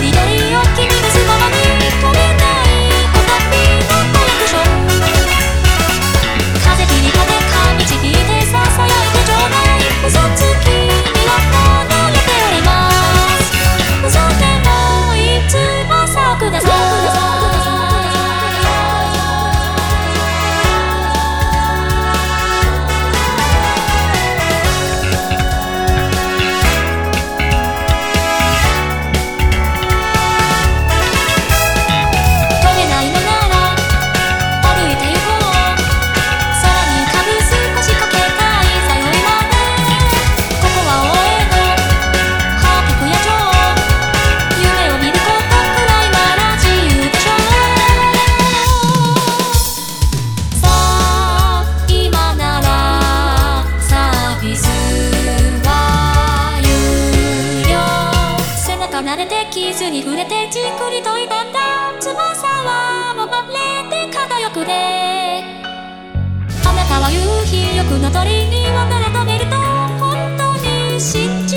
りる離れて傷に触れてじっくりと傷んだ。翼はもまれて輝くね。あなたは夕日よくの鳥に別れとめると本当に知って